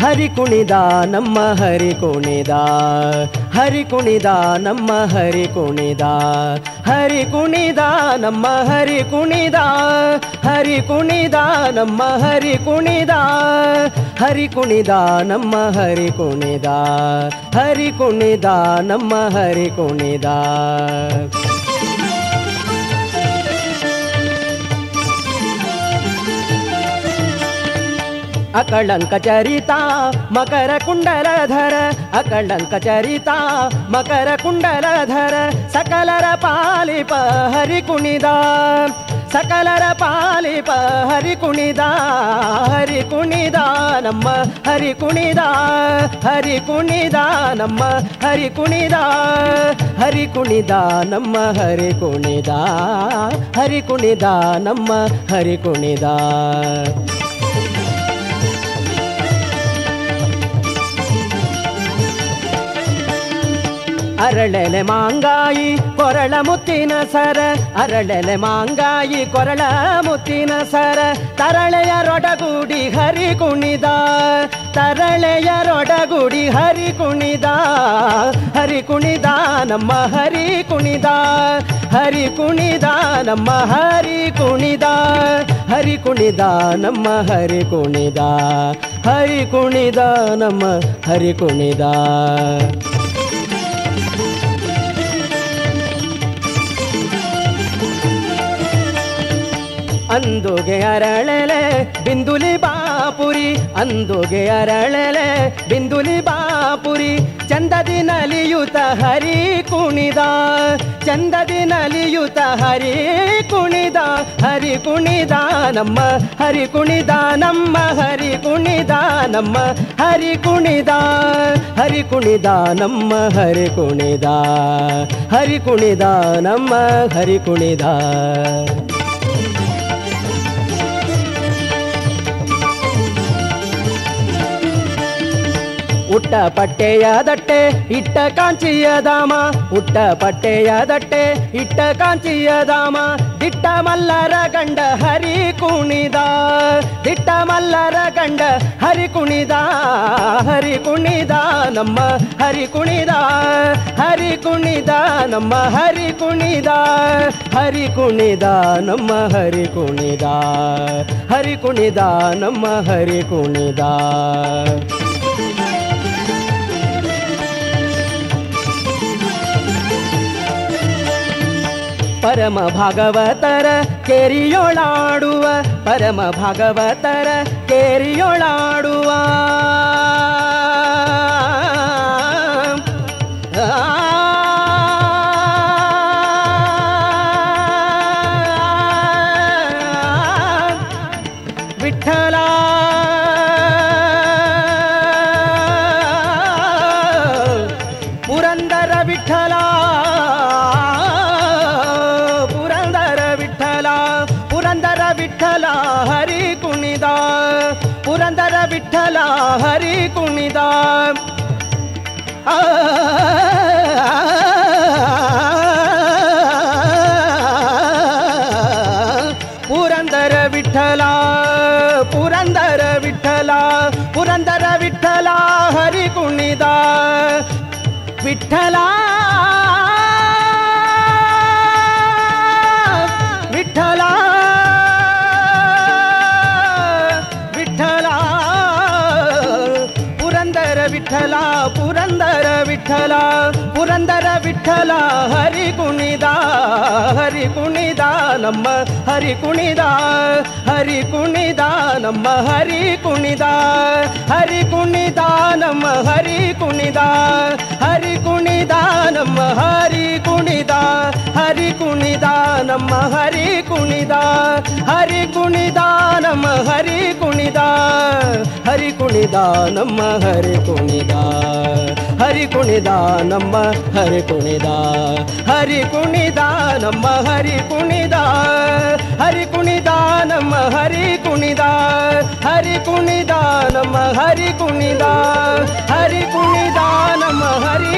ಹರಿ ಕುಣಿದ ನಮ್ಮ ಹರಿ ಕುಣಿದ ಹರಿ ಕುಣಿದ ನಮ್ಮ ಹರಿ ಕುಣಿದ ಹರಿ ಕುಣಿದ ನಮ್ಮ ಹರಿ ಕುಣಿದ ಹರಿ ಕುಣಿದ ನಮ್ಮ ಹರಿ ಕುಣಿದ ಹರಿ ಕುಣಿದ ನಮ್ಮ ಹರಿ ಕುಣಿದ ಹರಿ ಕುಣಿದ ನಮ್ಮ ಹರಿ ಕುಣಿದ అకళంక చరిత మకర కుండలధర అకళంక చరిత మకర కుండలధర సకలర పాలి హరి కుణిదా సకలర పాలి హరి కుణిదా. హరి కుణిదా నమ్మ హరి కుణిదా. హరి కుణిదా నమ్మ హరి కుణిదా. హరి కుణిదా నమ్మ హరి కుణిదా. హరి కుణిదా నమ్మ హరి కుణిదా. ಅರಳೆಲೆ ಮಾಂಗಾಯಿ, ಕೊರಳ ಮುತ್ತಿನ ಸರ. ಅರಳೆಲೆ ಮಾಂಗಾಯಿ, ಕೊರಳ ಮುತ್ತಿನ ಸರ. ತರಳೆಯ ರೊಡಗುಡಿ ಹರಿ ಕುಣಿದ. ತರಳೆಯ ರೊಡಗುಡಿ ಹರಿ ಕುಣಿದ. ಹರಿ ಕುಣಿದ ನಮ್ಮ ಹರಿ ಕುಣಿದ. ಹರಿ ಕುಣಿದ ನಮ್ಮ ಹರಿ ಕುಣಿದ. ಹರಿ ಕುಣಿದ ನಮ್ಮ ಹರಿ ಕುಣಿದ. ಹರಿ ಕುಣಿದ ನಮ್ಮ ಹರಿ ಕುಣಿದ. ಅಂದುಗೆ ಅರಳೆಲೆ, ಬಿಂದುಲಿ ಬಾಪುರಿ, ಅಂದುಗೆ ಅರಳೆಲೆ, ಬಿಂದುಲಿ ಬಾಪುರಿ ಚಂದದಿ ನಲಿಯುತ ಹರಿ ಕುಣಿದ ಚಂದದಿ ನಲಿಯುತ ಹರಿ ಕುಣಿದ ಹರಿ ಕುಣಿದ ನಮ್ಮ, ಹರಿ ಕುಣಿದ ನಮ್ಮ, ಹರಿ ಕುಣಿದ ನಮ್ಮ, ಹರಿ ಕುಣಿದ ಹರಿ ಕುಣಿದ ನಮ್ಮ, ಹರಿ ಕುಣಿದ ಹರಿ ಕುಣಿದ ನಮ್ಮ, ಹರಿ ಕುಣಿದ. ಉಟ್ಟ ಪಟ್ಟೆಯ ದಟ್ಟೆ, ಇಟ್ಟ ಕಾಂಚಿಯ ದಾಮ ಉಟ್ಟ ಪಟ್ಟೆಯ ದಟ್ಟೆ, ಇಟ್ಟ ಕಾಂಚಿಯ ದಾಮ ದಿಟ್ಟ ಮಲ್ಲರ ಗಂಡ ಹರಿ ಕುಣಿದ. ದಿಟ್ಟ ಮಲ್ಲರ ಗಂಡ ಹರಿ ಕುಣಿದ. ಹರಿ ಕುಣಿದ ನಮ್ಮ ಹರಿ ಕುಣಿದ. ಹರಿ ಕುಣಿದ ನಮ್ಮ ಹರಿ ಕುಣಿದ. ಹರಿ ಕುಣಿದ ನಮ್ಮ ಹರಿ ಕುಣಿದ. ಹರಿ ಕುಣಿದ ನಮ್ಮ ಹರಿ ಕುಣಿದ. ಪರಮ ಭಾಗವತರ ಕೇರಿಯೊಳಾಡುವ ಪರಮ ಭಾಗವತರ ಕೇರಿಯೊಳಾಡುವ ವಿಠಲ ಪುರಂದರ ವಿಠಲ கலந்தர விட்டலா ஹரி குனிதா புரந்தர விட்டலா புரந்தர விட்டலா புரந்தர விட்டலா ஹரி குனிதா விட்டலா విఠలా పురందర విఠలా పురందర విఠలా హరి కుణిదా హరి కుణిదా నమ్మ హరి కుణిదా హరి కుణిదా నమ్మ హరి కుణిదా హరి కుణిదా నమ్మ హరి కుణిదా హరి కుణిదా నమ్మ హరి కుణిదా హరి కుణిదా నమ్మ హరి కుణిదా హరి కుణిదా నమ్మ హరి కుణిదా. ಕುಣಿದ ಹರಿ ಕುಣಿದ ನಮ್ಮ ಹರಿ ಕುಣಿದ ಹರಿ ಕುಣಿದ ನಮ್ಮ ಹರಿ ಕುಣಿದ ಹರಿ ಕುಣಿದ ನಮ್ಮ ಹರಿ ಕುಣಿದ ಹರಿ ಕುಣಿದ ನಮ್ಮ ಹರಿ ಕುಣಿದ ಹರಿ ಕುಣಿದ ನಮ್ಮ ಹರಿ ಕುಣಿದ ಹರಿ ಕುಣಿದ ನಮ್ಮ ಹರಿ ಕುಣಿದ